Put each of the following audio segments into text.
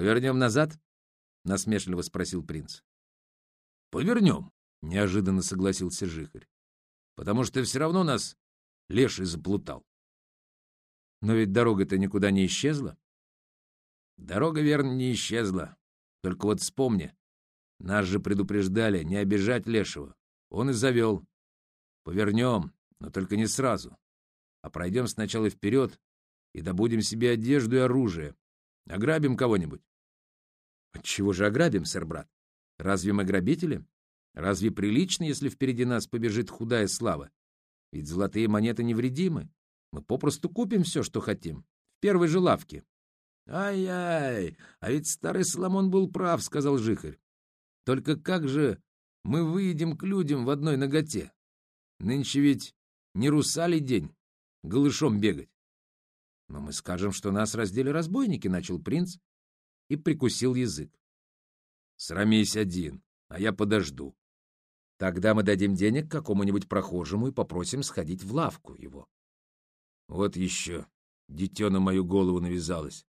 Повернем назад? — насмешливо спросил принц. — Повернем, — неожиданно согласился Жихарь. — Потому что все равно нас леший заплутал. Но ведь дорога-то никуда не исчезла. Дорога, верно, не исчезла. Только вот вспомни, нас же предупреждали не обижать лешего. Он и завел. Повернем, но только не сразу. А пройдем сначала вперед и добудем себе одежду и оружие. Ограбим кого-нибудь. Отчего же ограбим, сэр-брат? Разве мы грабители? Разве прилично, если впереди нас побежит худая слава? Ведь золотые монеты невредимы. Мы попросту купим все, что хотим. В первой же лавке. «Ай-яй! А ведь старый Соломон был прав», — сказал Жихарь. «Только как же мы выйдем к людям в одной ноготе? Нынче ведь не русали день, голышом бегать». «Но мы скажем, что нас раздели разбойники», — начал принц и прикусил язык. «Срамись один, а я подожду. Тогда мы дадим денег какому-нибудь прохожему и попросим сходить в лавку его». Вот еще, дитё на мою голову навязалось.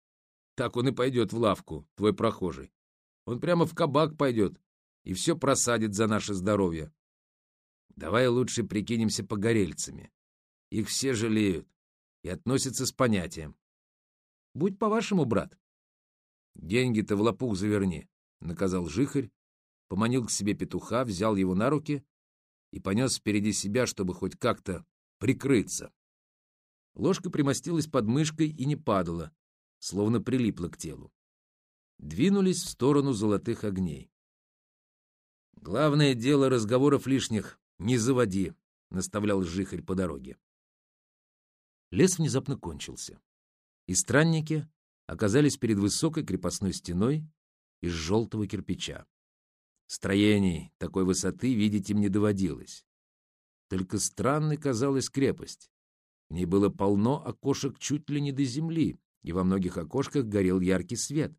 Так он и пойдет в лавку, твой прохожий. Он прямо в кабак пойдет и все просадит за наше здоровье. Давай лучше прикинемся погорельцами. Их все жалеют и относятся с понятием. Будь по-вашему, брат. Деньги-то в лопух заверни, — наказал жихарь, поманил к себе петуха, взял его на руки и понес впереди себя, чтобы хоть как-то прикрыться. Ложка примостилась под мышкой и не падала, словно прилипла к телу. Двинулись в сторону золотых огней. «Главное дело разговоров лишних не заводи», — наставлял жихарь по дороге. Лес внезапно кончился, и странники оказались перед высокой крепостной стеной из желтого кирпича. Строений такой высоты видеть им не доводилось. Только странной казалась крепость. В ней было полно окошек чуть ли не до земли, и во многих окошках горел яркий свет,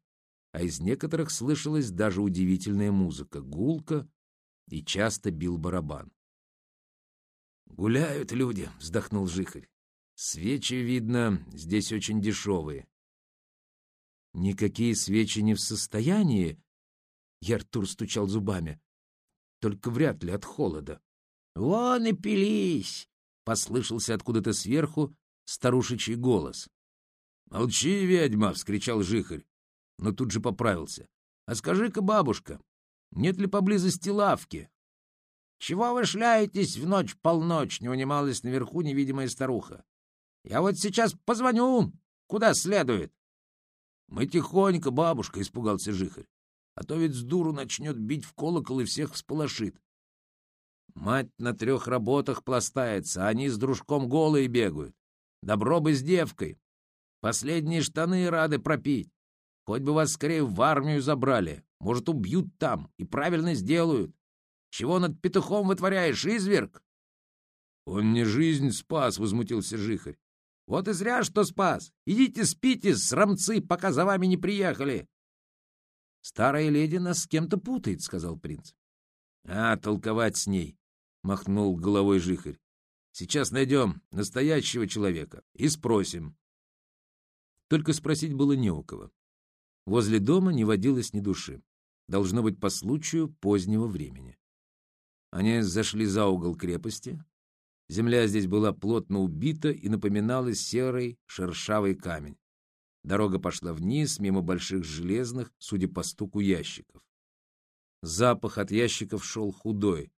а из некоторых слышалась даже удивительная музыка, гулка, и часто бил барабан. «Гуляют люди», — вздохнул Жихарь. «Свечи, видно, здесь очень дешевые». «Никакие свечи не в состоянии», — Яртур стучал зубами, — «только вряд ли от холода». «Вон и пились!» — послышался откуда-то сверху старушечий голос. «Молчи, ведьма!» — вскричал Жихарь, но тут же поправился. «А скажи-ка, бабушка, нет ли поблизости лавки?» «Чего вы шляетесь в ночь-полночь?» — не унималась наверху невидимая старуха. «Я вот сейчас позвоню, куда следует». «Мы тихонько, бабушка!» — испугался Жихарь. «А то ведь с дуру начнет бить в колокол и всех всполошит. Мать на трех работах пластается, а они с дружком голые бегают. Добро бы с девкой. Последние штаны рады пропить. Хоть бы вас скорее в армию забрали. Может, убьют там и правильно сделают. Чего над петухом вытворяешь, изверг? — Он не жизнь спас, — возмутился Жихарь. — Вот и зря, что спас. Идите спите, срамцы, пока за вами не приехали. — Старая леди нас с кем-то путает, — сказал принц. — А, толковать с ней. — махнул головой жихарь. «Сейчас найдем настоящего человека и спросим». Только спросить было не у кого. Возле дома не водилось ни души. Должно быть по случаю позднего времени. Они зашли за угол крепости. Земля здесь была плотно убита и напоминала серый шершавый камень. Дорога пошла вниз, мимо больших железных, судя по стуку ящиков. Запах от ящиков шел худой,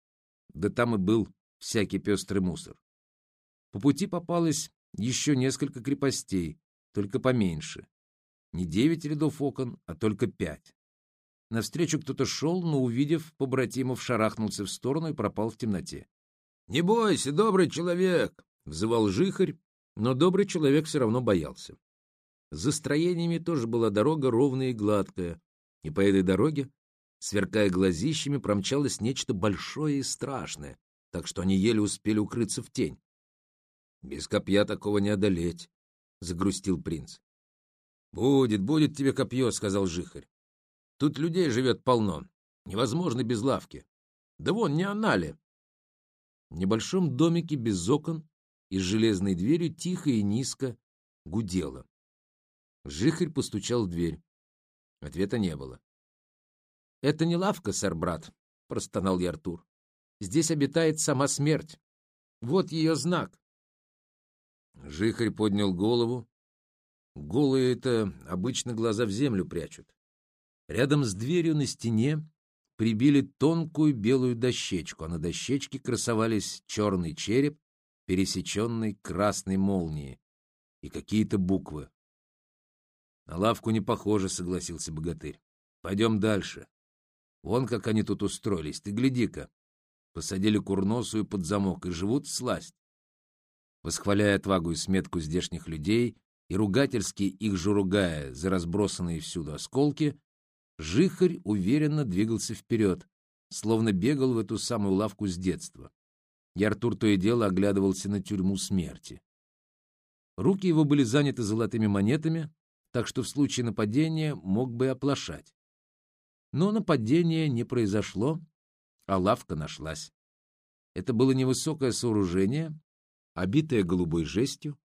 да там и был всякий пестрый мусор. По пути попалось еще несколько крепостей, только поменьше. Не девять рядов окон, а только пять. Навстречу кто-то шел, но, увидев побратимов, шарахнулся в сторону и пропал в темноте. — Не бойся, добрый человек! — взывал жихарь, но добрый человек все равно боялся. За строениями тоже была дорога ровная и гладкая, и по этой дороге Сверкая глазищами, промчалось нечто большое и страшное, так что они еле успели укрыться в тень. «Без копья такого не одолеть», — загрустил принц. «Будет, будет тебе копье», — сказал жихарь. «Тут людей живет полно. Невозможно без лавки. Да вон, не она ли?» В небольшом домике без окон и с железной дверью тихо и низко гудело. Жихарь постучал в дверь. Ответа не было. «Это не лавка, сэр, брат», — простонал я Артур. «Здесь обитает сама смерть. Вот ее знак». Жихарь поднял голову. Голые это обычно глаза в землю прячут. Рядом с дверью на стене прибили тонкую белую дощечку, а на дощечке красовались черный череп, пересеченный красной молнией, и какие-то буквы. На лавку не похоже, согласился богатырь. Пойдем дальше. Вон как они тут устроились, ты гляди-ка. Посадили курносую под замок и живут сласть. Восхваляя отвагу и сметку здешних людей и ругательски их же ругая за разбросанные всюду осколки, Жихарь уверенно двигался вперед, словно бегал в эту самую лавку с детства. И Артур то и дело оглядывался на тюрьму смерти. Руки его были заняты золотыми монетами, так что в случае нападения мог бы оплошать. Но нападения не произошло, а лавка нашлась. Это было невысокое сооружение, обитое голубой жестью,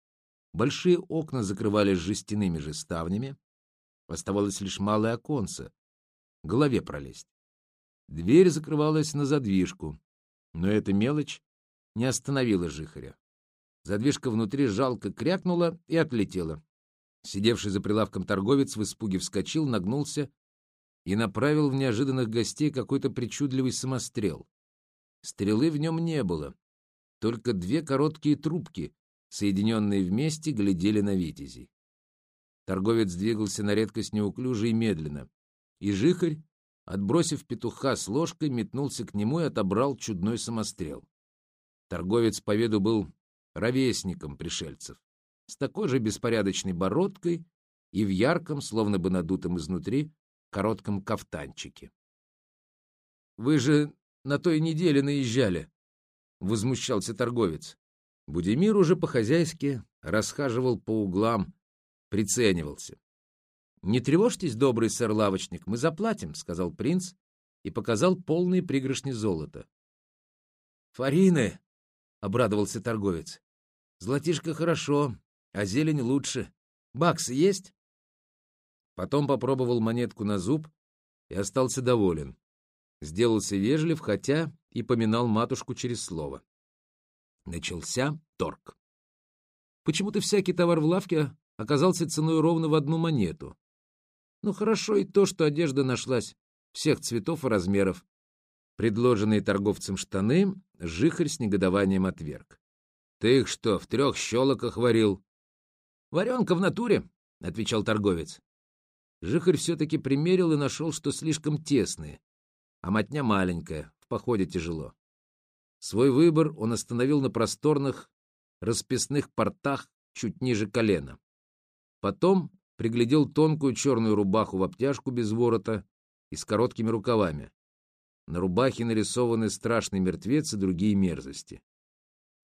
большие окна закрывались жестяными же ставнями, оставалось лишь малое оконце, голове пролезть. Дверь закрывалась на задвижку, но эта мелочь не остановила жихаря. Задвижка внутри жалко крякнула и отлетела. Сидевший за прилавком торговец в испуге вскочил, нагнулся и направил в неожиданных гостей какой-то причудливый самострел. Стрелы в нем не было, только две короткие трубки, соединенные вместе, глядели на витязей. Торговец двигался на редкость неуклюже и медленно и жихарь, отбросив петуха с ложкой, метнулся к нему и отобрал чудной самострел. Торговец по виду был ровесником пришельцев, с такой же беспорядочной бородкой и в ярком, словно бы надутом изнутри, коротком кафтанчике. — Вы же на той неделе наезжали, — возмущался торговец. Будимир уже по-хозяйски расхаживал по углам, приценивался. «Не тревожьтесь, добрый сэр-лавочник, мы заплатим», — сказал принц и показал полные пригоршни золота. «Фарины!» — обрадовался торговец. «Золотишко хорошо, а зелень лучше. Баксы есть?» Потом попробовал монетку на зуб и остался доволен. Сделался вежлив, хотя и поминал матушку через слово. Начался торг. Почему-то всякий товар в лавке оказался ценой ровно в одну монету. Ну хорошо и то, что одежда нашлась всех цветов и размеров. Предложенные торговцем штаны Жихарь с негодованием отверг. — Ты их что, в трех щелоках варил? — Варенка в натуре, — отвечал торговец. Жихарь все-таки примерил и нашел, что слишком тесные, а мотня маленькая, в походе тяжело. Свой выбор он остановил на просторных расписных портах чуть ниже колена. Потом приглядел тонкую черную рубаху в обтяжку без ворота и с короткими рукавами. На рубахе нарисованы страшный мертвец и другие мерзости.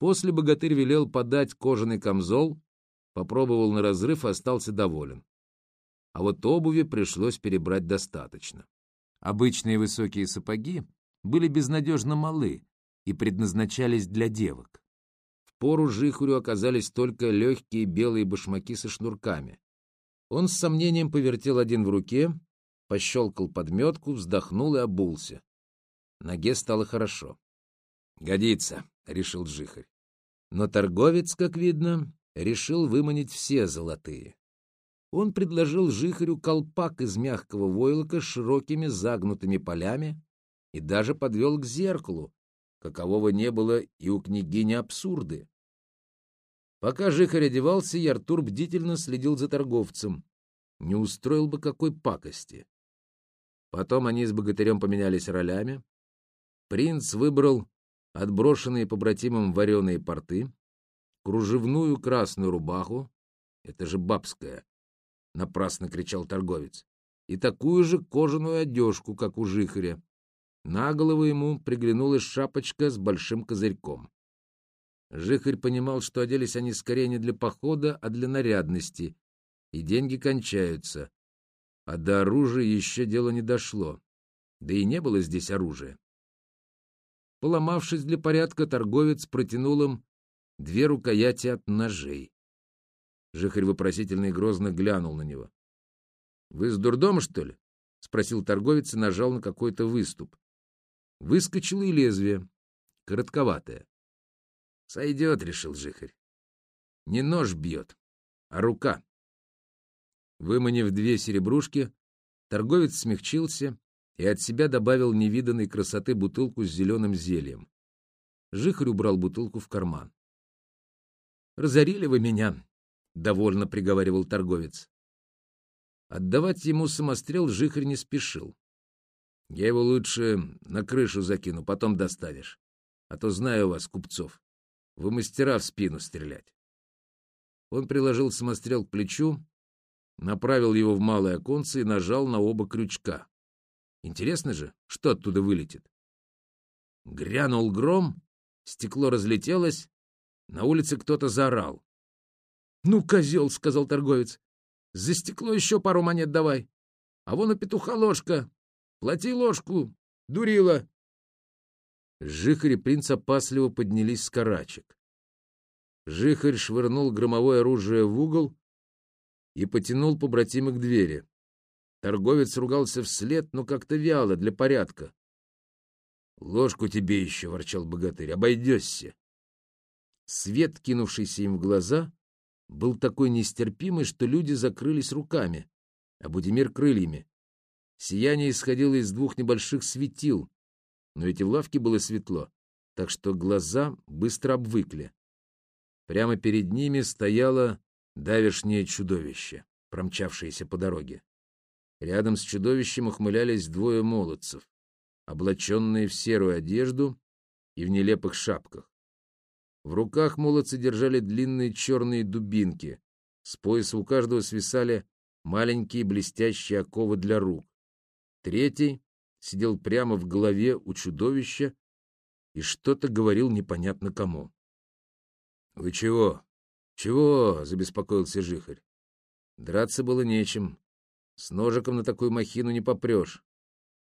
После богатырь велел подать кожаный камзол, попробовал на разрыв и остался доволен. А вот обуви пришлось перебрать достаточно. Обычные высокие сапоги были безнадежно малы и предназначались для девок. В пору жихурю оказались только легкие белые башмаки со шнурками. Он с сомнением повертел один в руке, пощелкал подметку, вздохнул и обулся. Ноге стало хорошо. «Годится», — решил Джихарь. Но торговец, как видно, решил выманить все золотые. Он предложил Жихарю колпак из мягкого войлока с широкими загнутыми полями и даже подвел к зеркалу, какового не было и у княгини абсурды. Пока Жихарь одевался, и Артур бдительно следил за торговцем. Не устроил бы какой пакости. Потом они с богатырем поменялись ролями. Принц выбрал отброшенные побратимам вареные порты, кружевную красную рубаху, это же бабская, — напрасно кричал торговец, и такую же кожаную одежку, как у жихаря. На голову ему приглянулась шапочка с большим козырьком. Жихарь понимал, что оделись они скорее не для похода, а для нарядности, и деньги кончаются. А до оружия еще дело не дошло, да и не было здесь оружия. Поломавшись для порядка, торговец протянул им две рукояти от ножей. Жихарь вопросительно и грозно глянул на него. — Вы с дурдома, что ли? спросил торговец и нажал на какой-то выступ. Выскочило и лезвие, коротковатое. «Сойдет», — решил жихарь. «Не нож бьет, а рука». Выманив две серебрушки, торговец смягчился и от себя добавил невиданной красоты бутылку с зеленым зельем. Жихарь убрал бутылку в карман. «Разорили вы меня», — довольно приговаривал торговец. Отдавать ему самострел Жихарь не спешил. «Я его лучше на крышу закину, потом доставишь. А то знаю вас, купцов. Вы мастера в спину стрелять». Он приложил самострел к плечу, направил его в малое оконце и нажал на оба крючка. Интересно же, что оттуда вылетит. Грянул гром, стекло разлетелось, на улице кто-то заорал. — Ну, козел, — сказал торговец, — за стекло еще пару монет давай. А вон у петуха ложка. Плати ложку, дурила. Жихарь и принц опасливо поднялись с карачек. Жихарь швырнул громовое оружие в угол и потянул побратима к двери. Торговец ругался вслед, но как-то вяло, для порядка. — Ложку тебе еще, — ворчал богатырь, — обойдешься. Свет, кинувшийся им в глаза, был такой нестерпимый, что люди закрылись руками, а Будимир — крыльями. Сияние исходило из двух небольших светил, но эти в лавке было светло, так что глаза быстро обвыкли. Прямо перед ними стояло давешнее чудовище, промчавшееся по дороге. Рядом с чудовищем ухмылялись двое молодцев, облаченные в серую одежду и в нелепых шапках. В руках молодцы держали длинные черные дубинки, с пояса у каждого свисали маленькие блестящие оковы для рук. Третий сидел прямо в голове у чудовища и что-то говорил непонятно кому. — Вы чего? Чего? — забеспокоился Жихарь. Драться было нечем. С ножиком на такую махину не попрешь.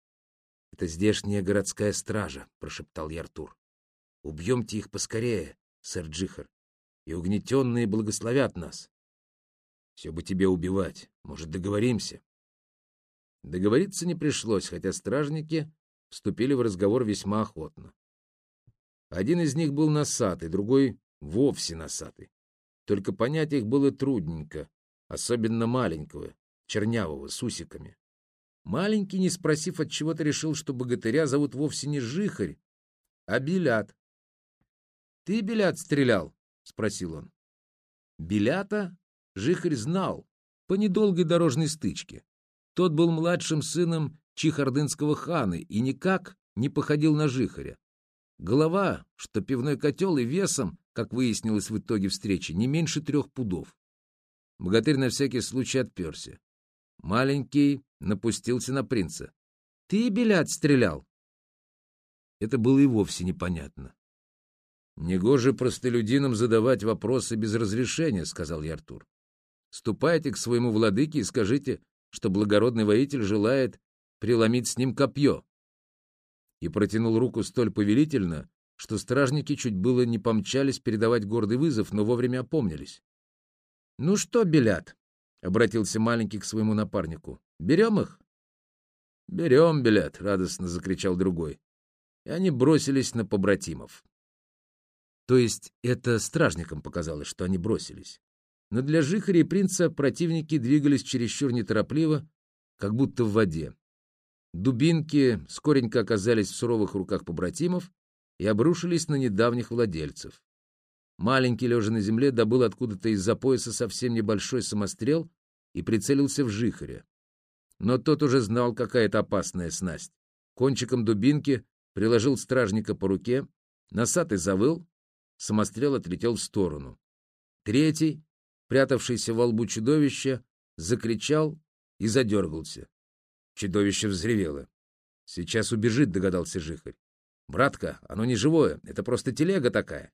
— Это здешняя городская стража, — прошептал Яртур. — Убьемте их поскорее, сэр Джихар, и угнетенные благословят нас. Все бы тебе убивать. Может, договоримся? Договориться не пришлось, хотя стражники вступили в разговор весьма охотно. Один из них был носатый, другой вовсе носатый. Только понять их было трудненько, особенно маленького, чернявого, с усиками. Маленький, не спросив от чего-то, решил, что богатыря зовут вовсе не Жихарь, а Белят. — Ты, Белят, стрелял? — спросил он. Белята Жихарь знал по недолгой дорожной стычке. Тот был младшим сыном Чихардынского хана и никак не походил на Жихаря. Голова, что пивной котел, и весом, как выяснилось в итоге встречи, не меньше трех пудов. Богатырь на всякий случай отперся. Маленький напустился на принца. — Ты, Белят, стрелял? Это было и вовсе непонятно. — Негоже простолюдинам задавать вопросы без разрешения, — сказал я Артур. — Ступайте к своему владыке и скажите, что благородный воитель желает преломить с ним копье. И протянул руку столь повелительно, что стражники чуть было не помчались передавать гордый вызов, но вовремя опомнились. — Ну что, Белят? — обратился маленький к своему напарнику. — Берем их? — Берем, Белят, — радостно закричал другой. И они бросились на побратимов. То есть это стражникам показалось, что они бросились. Но для жихаря и принца противники двигались чересчур неторопливо, как будто в воде. Дубинки скоренько оказались в суровых руках побратимов и обрушились на недавних владельцев. Маленький, лежа на земле, добыл откуда-то из-за пояса совсем небольшой самострел и прицелился в жихаря. Но тот уже знал, какая это опасная снасть. Кончиком дубинки приложил стражника по руке, носатый завыл, самострел отлетел в сторону. Третий, прятавшийся во лбу чудовища, закричал и задергался. Чудовище взревело. «Сейчас убежит», — догадался Жихарь. «Братка, оно не живое, это просто телега такая.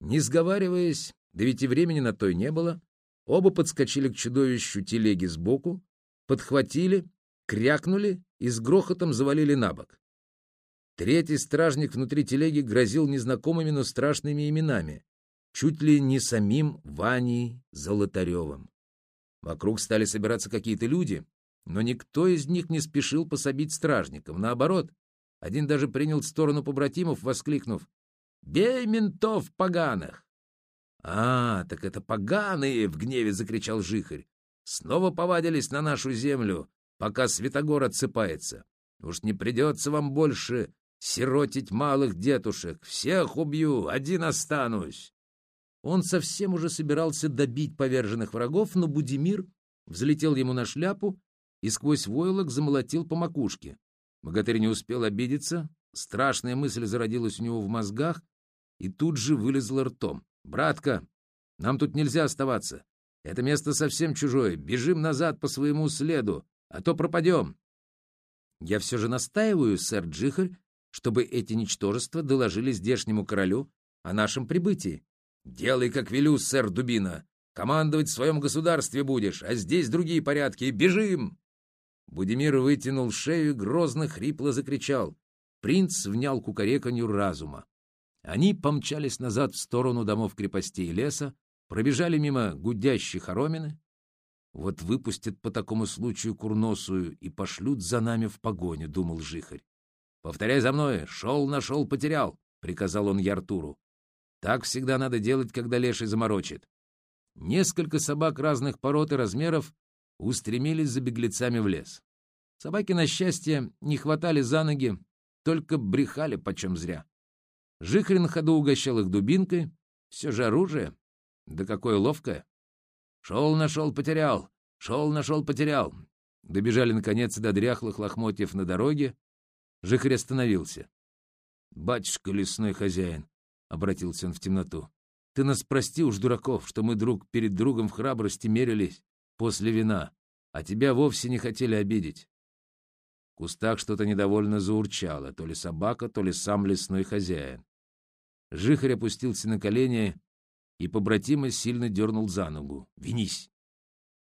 Не сговариваясь, да ведь и времени на то и не было, оба подскочили к чудовищу телеги сбоку, подхватили, крякнули и с грохотом завалили на бок. Третий стражник внутри телеги грозил незнакомыми, но страшными именами, чуть ли не самим Ваней Золотаревым. Вокруг стали собираться какие-то люди, Но никто из них не спешил пособить стражникам. Наоборот, один даже принял сторону побратимов, воскликнув «Бей ментов поганых!» «А, так это поганые!» — в гневе закричал Жихарь. «Снова повадились на нашу землю, пока Святогор отсыпается. Уж не придется вам больше сиротить малых детушек. Всех убью, один останусь!» Он совсем уже собирался добить поверженных врагов, но Будимир взлетел ему на шляпу и сквозь войлок замолотил по макушке. Богатырь не успел обидеться, страшная мысль зародилась у него в мозгах и тут же вылезла ртом. «Братка, нам тут нельзя оставаться. Это место совсем чужое. Бежим назад по своему следу, а то пропадем». «Я все же настаиваю, сэр Джихарь, чтобы эти ничтожества доложили здешнему королю о нашем прибытии». «Делай, как велю, сэр Дубина. Командовать в своем государстве будешь, а здесь другие порядки. Бежим!» Будимир вытянул шею грозно хрипло закричал. Принц внял кукареканью разума. Они помчались назад в сторону домов крепостей и леса, пробежали мимо гудящих хоромины. Вот выпустят по такому случаю курносую и пошлют за нами в погоню, — думал Жихарь. — Повторяй за мной, шел, нашел, потерял, — приказал он Яртуру. Так всегда надо делать, когда леший заморочит. Несколько собак разных пород и размеров устремились за беглецами в лес. Собаки, на счастье, не хватали за ноги, только брехали почем зря. Жихрь на ходу угощал их дубинкой. Все же оружие. Да какое ловкое. Шел, нашел, потерял. Шел, нашел, потерял. Добежали, наконец, до дряхлых лохмотьев на дороге. Жихрь остановился. «Батюшка лесной хозяин», — обратился он в темноту, — «ты нас прости уж, дураков, что мы друг перед другом в храбрости мерились после вина, а тебя вовсе не хотели обидеть». В кустах что-то недовольно заурчало, то ли собака, то ли сам лесной хозяин. Жихарь опустился на колени и побратимо сильно дернул за ногу. «Винись!»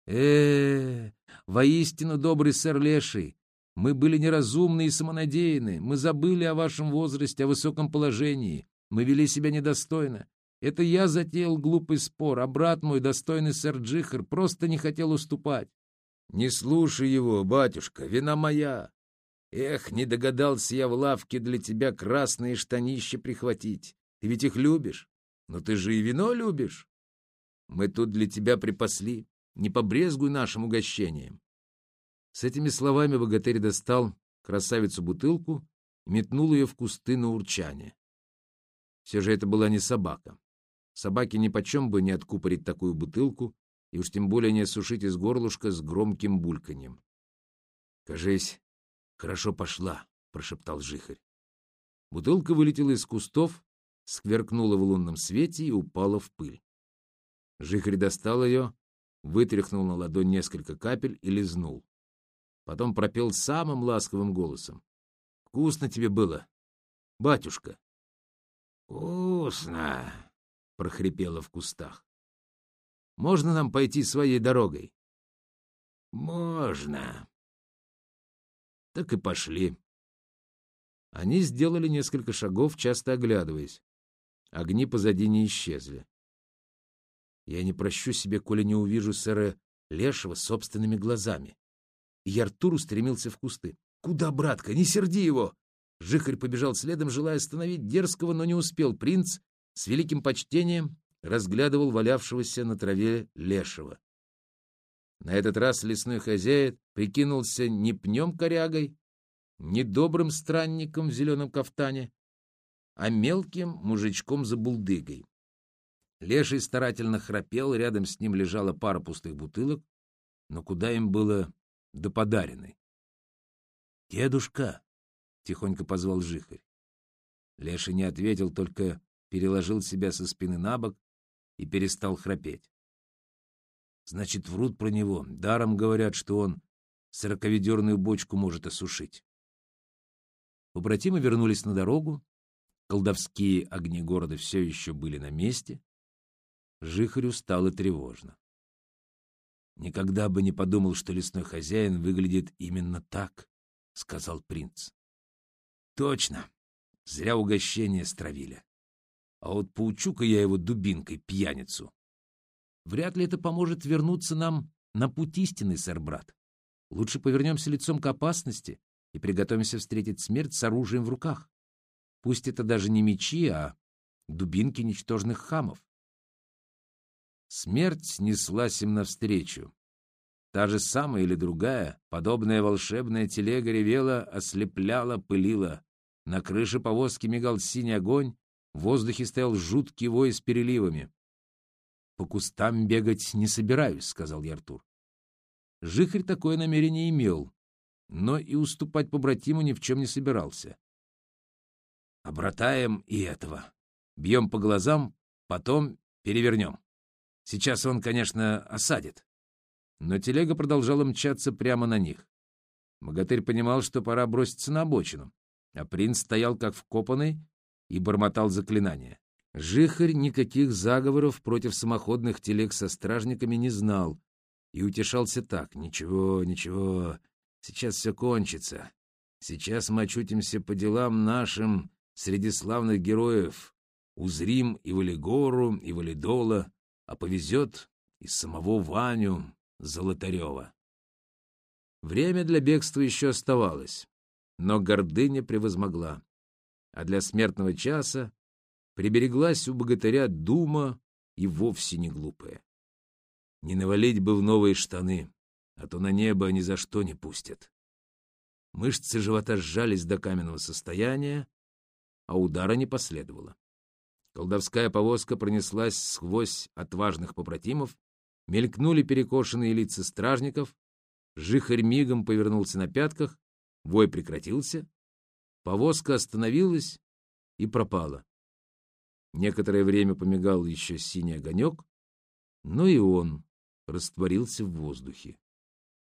э, -э, воистину добрый сэр Леший, мы были неразумны и самонадеяны, мы забыли о вашем возрасте, о высоком положении, мы вели себя недостойно. Это я затеял глупый спор, а брат мой, достойный сэр Джихар, просто не хотел уступать. Не слушай его, батюшка, вина моя. Эх, не догадался я в лавке для тебя красные штанища прихватить. Ты ведь их любишь. Но ты же и вино любишь. Мы тут для тебя припасли. Не побрезгуй нашим угощением. С этими словами богатырь достал красавицу бутылку и метнул ее в кусты на урчание. Все же это была не собака. Собаке нипочем бы не откупорить такую бутылку и уж тем более не осушить из горлышка с громким бульканьем. — Кажись, хорошо пошла, — прошептал жихарь. Бутылка вылетела из кустов скверкнула в лунном свете и упала в пыль. Жихарь достал ее, вытряхнул на ладонь несколько капель и лизнул. Потом пропел самым ласковым голосом. — Вкусно тебе было, батюшка. — Вкусно, — прохрипело в кустах. — Можно нам пойти своей дорогой? — Можно. Так и пошли. Они сделали несколько шагов, часто оглядываясь. Огни позади не исчезли. Я не прощу себе, коли не увижу сэра Лешего собственными глазами. И Артур устремился в кусты. «Куда, братка? Не серди его!» Жихарь побежал следом, желая остановить дерзкого, но не успел. Принц с великим почтением разглядывал валявшегося на траве Лешего. На этот раз лесной хозяин прикинулся не пнем-корягой, не добрым странником в зеленом кафтане, а мелким мужичком за булдыгой. Леший старательно храпел, рядом с ним лежала пара пустых бутылок, но куда им было до подаренной? — Дедушка! — тихонько позвал Жихарь. Леший не ответил, только переложил себя со спины на бок и перестал храпеть. Значит, врут про него, даром говорят, что он сороковедерную бочку может осушить. Побратимы вернулись на дорогу, Колдовские огни города все еще были на месте. Жихарю стало тревожно. «Никогда бы не подумал, что лесной хозяин выглядит именно так», — сказал принц. «Точно. Зря угощение стравили. А вот поучу-ка я его дубинкой, пьяницу. Вряд ли это поможет вернуться нам на путь истины, сэр-брат. Лучше повернемся лицом к опасности и приготовимся встретить смерть с оружием в руках. Пусть это даже не мечи, а дубинки ничтожных хамов. Смерть неслась им навстречу. Та же самая или другая, подобная волшебная телега ревела, ослепляла, пылила. На крыше повозки мигал синий огонь, в воздухе стоял жуткий вой с переливами. — По кустам бегать не собираюсь, — сказал я Артур. Жихарь такое намерение имел, но и уступать побратиму ни в чем не собирался. Обратаем и этого. Бьем по глазам, потом перевернем. Сейчас он, конечно, осадит. Но телега продолжала мчаться прямо на них. Богатырь понимал, что пора броситься на обочину, а принц стоял как вкопанный и бормотал заклинания. Жихарь никаких заговоров против самоходных телег со стражниками не знал и утешался так. «Ничего, ничего, сейчас все кончится. Сейчас мы очутимся по делам нашим среди славных героев. Узрим и Валигору, и Валидола, а повезет и самого Ваню Золотарева». Время для бегства еще оставалось, но гордыня превозмогла, а для смертного часа прибереглась у богатыря дума и вовсе не глупая. Не навалить бы в новые штаны, а то на небо ни за что не пустят. Мышцы живота сжались до каменного состояния, а удара не последовало. Колдовская повозка пронеслась сквозь отважных попротимов, мелькнули перекошенные лица стражников, жихарь мигом повернулся на пятках, вой прекратился, повозка остановилась и пропала. Некоторое время помигал еще синий огонек, но и он растворился в воздухе.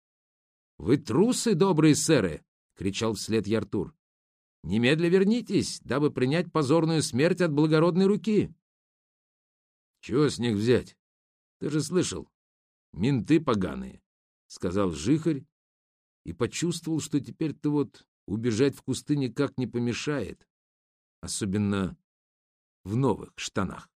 — Вы трусы, добрые сэры! — кричал вслед Яртур. — Немедля вернитесь, дабы принять позорную смерть от благородной руки. — Чего с них взять? Ты же слышал. Менты поганые, — сказал Жихарь и почувствовал, что теперь-то вот убежать в кусты никак не помешает, особенно в новых штанах.